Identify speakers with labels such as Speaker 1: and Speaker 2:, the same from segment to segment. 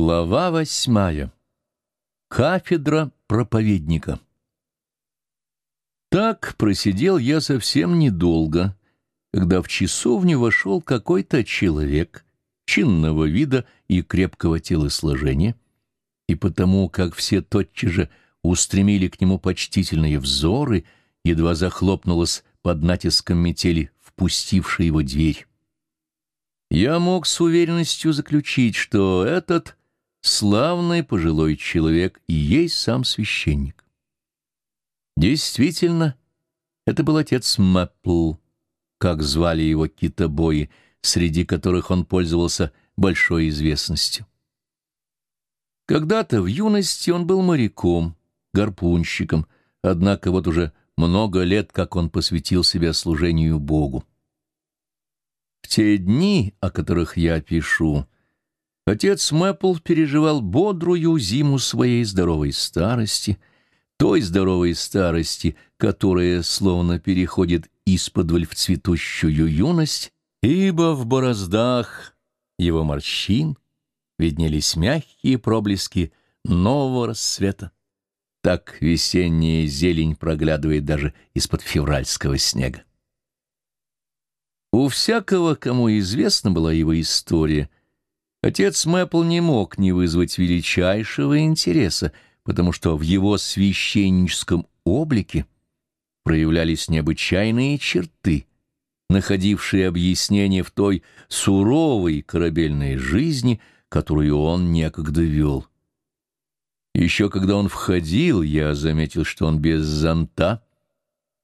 Speaker 1: Глава восьмая. Кафедра проповедника. Так просидел я совсем недолго, когда в часовню вошел какой-то человек чинного вида и крепкого телосложения, и потому, как все тотчас же устремили к нему почтительные взоры, едва захлопнулась под натиском метели впустившая его дверь. Я мог с уверенностью заключить, что этот славный пожилой человек и есть сам священник. Действительно, это был отец Мэппл, как звали его китобои, среди которых он пользовался большой известностью. Когда-то в юности он был моряком, гарпунщиком, однако вот уже много лет, как он посвятил себя служению Богу. В те дни, о которых я пишу, Отец Мэппл переживал бодрую зиму своей здоровой старости, той здоровой старости, которая словно переходит исподволь в цветущую юность, ибо в бороздах его морщин виднелись мягкие проблески нового рассвета. Так весенняя зелень проглядывает даже из-под февральского снега. У всякого, кому известна была его история, Отец Мэппл не мог не вызвать величайшего интереса, потому что в его священническом облике проявлялись необычайные черты, находившие объяснение в той суровой корабельной жизни, которую он некогда вел. Еще когда он входил, я заметил, что он без зонта,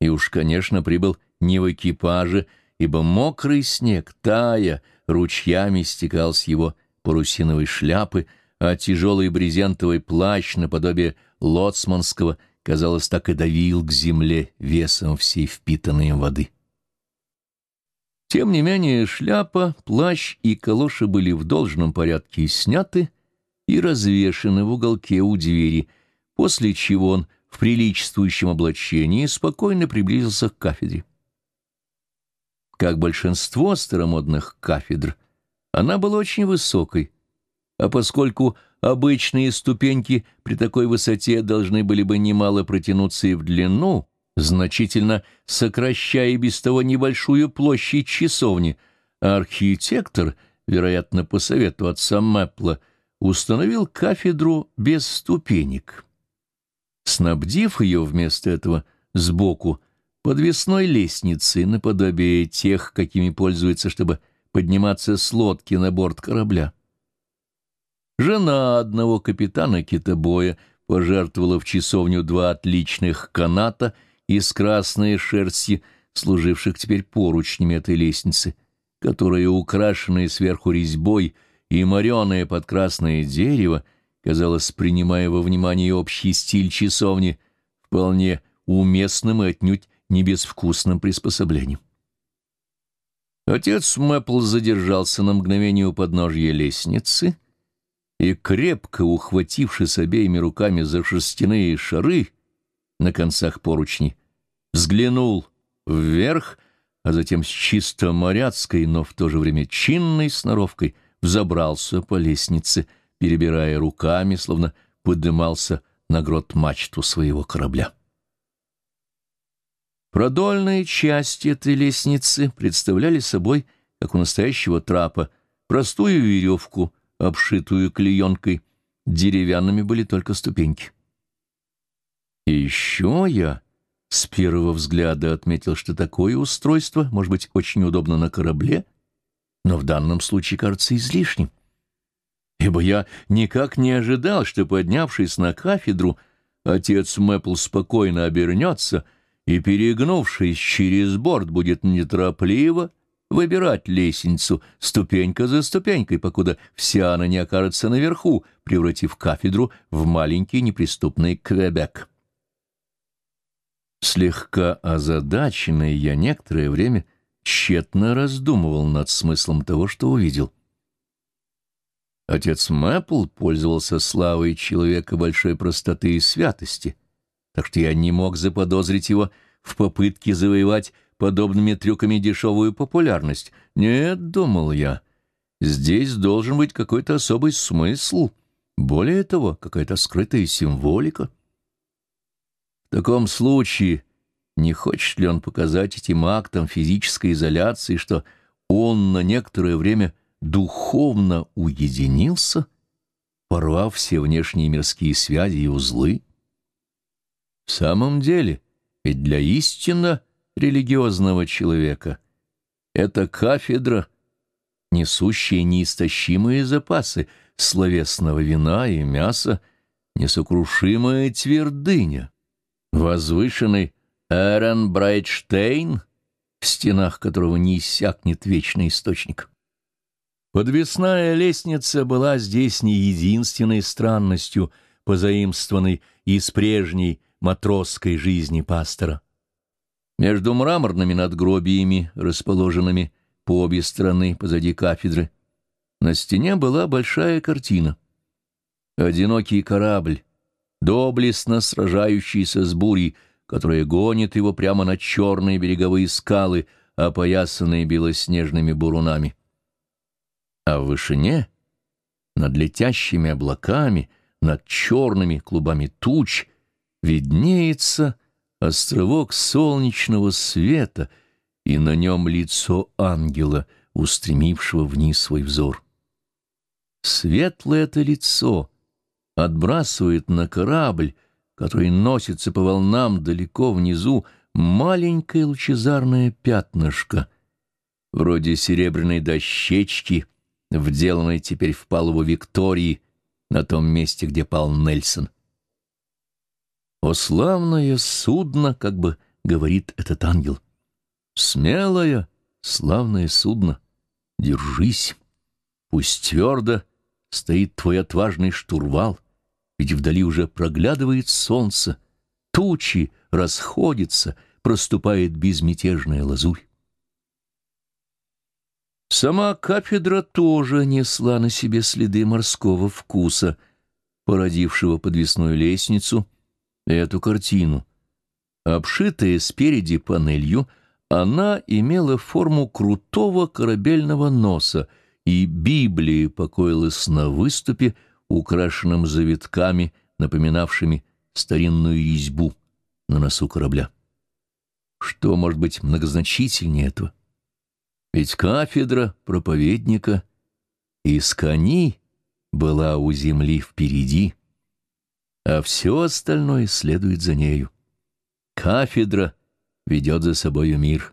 Speaker 1: и уж, конечно, прибыл не в экипаже, ибо мокрый снег, тая, ручьями стекал с его парусиновой шляпы, а тяжелый брезентовый плащ наподобие лоцманского, казалось, так и давил к земле весом всей впитанной воды. Тем не менее, шляпа, плащ и калоши были в должном порядке сняты и развешаны в уголке у двери, после чего он в приличествующем облачении спокойно приблизился к кафедре. Как большинство старомодных кафедр, она была очень высокой, а поскольку обычные ступеньки при такой высоте должны были бы немало протянуться и в длину, значительно сокращая без того небольшую площадь часовни, архитектор, вероятно, по совету отца Мэпла, установил кафедру без ступенек. Снабдив ее вместо этого сбоку подвесной лестницей наподобие тех, какими пользуются, чтобы подниматься с лодки на борт корабля. Жена одного капитана китобоя пожертвовала в часовню два отличных каната из красной шерсти, служивших теперь поручнями этой лестницы, которые, украшенные сверху резьбой и мореное под красное дерево, казалось, принимая во внимание общий стиль часовни, вполне уместным и отнюдь не безвкусным приспособлением. Отец Мэппл задержался на мгновение у подножья лестницы и, крепко ухватившись обеими руками за шерстяные шары на концах поручни, взглянул вверх, а затем с чисто моряцкой, но в то же время чинной сноровкой взобрался по лестнице, перебирая руками, словно подымался на грот мачту своего корабля. Продольные части этой лестницы представляли собой, как у настоящего трапа, простую веревку, обшитую клеенкой. Деревянными были только ступеньки. И еще я с первого взгляда отметил, что такое устройство может быть очень удобно на корабле, но в данном случае кажется излишним. Ибо я никак не ожидал, что, поднявшись на кафедру, отец Мэппл спокойно обернется — и, перегнувшись через борт, будет неторопливо выбирать лестницу ступенька за ступенькой, покуда вся она не окажется наверху, превратив кафедру в маленький неприступный Квебек. Слегка озадаченный я некоторое время тщетно раздумывал над смыслом того, что увидел. Отец Мэппл пользовался славой человека большой простоты и святости — так что я не мог заподозрить его в попытке завоевать подобными трюками дешевую популярность. Нет, думал я, здесь должен быть какой-то особый смысл, Более того, какая-то скрытая символика. В таком случае, не хочет ли он показать этим актом физической изоляции, что он на некоторое время духовно уединился, порвав все внешние мирские связи и узлы? В самом деле, ведь для истинно религиозного человека эта кафедра, несущая неистощимые запасы словесного вина и мяса, несокрушимая твердыня, возвышенный Эрен Брайтштейн, в стенах которого не иссякнет вечный источник. Подвесная лестница была здесь не единственной странностью, позаимствованной из прежней матросской жизни пастора. Между мраморными надгробиями, расположенными по обе стороны позади кафедры, на стене была большая картина. Одинокий корабль, доблестно сражающийся с бурей, которая гонит его прямо на черные береговые скалы, опоясанные белоснежными бурунами. А в вышине, над летящими облаками, над черными клубами туч, виднеется островок солнечного света, и на нем лицо ангела, устремившего вниз свой взор. Светлое это лицо отбрасывает на корабль, который носится по волнам далеко внизу, маленькое лучезарное пятнышко, вроде серебряной дощечки, вделанной теперь в палубу Виктории, на том месте, где пал Нельсон. «О, славное судно!» — как бы говорит этот ангел. «Смелое, славное судно! Держись! Пусть твердо стоит твой отважный штурвал, ведь вдали уже проглядывает солнце, тучи расходятся, проступает безмятежная лазурь. Сама кафедра тоже несла на себе следы морского вкуса, породившего подвесную лестницу — эту картину. Обшитая спереди панелью, она имела форму крутого корабельного носа, и Библия покоилась на выступе, украшенном завитками, напоминавшими старинную резьбу на носу корабля. Что может быть многозначительнее этого? Ведь кафедра проповедника из кони была у земли впереди, а все остальное следует за нею. Кафедра ведет за собою мир.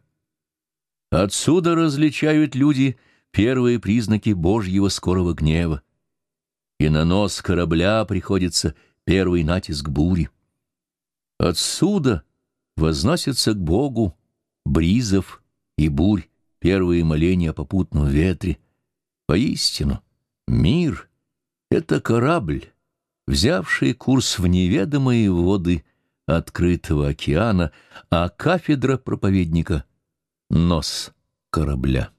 Speaker 1: Отсюда различают люди первые признаки Божьего скорого гнева. И на нос корабля приходится первый натиск бури. Отсюда возносятся к Богу бризов и бурь первые моления о попутном ветре. Поистину, мир — это корабль, взявший курс в неведомые воды открытого океана, а кафедра проповедника — нос корабля.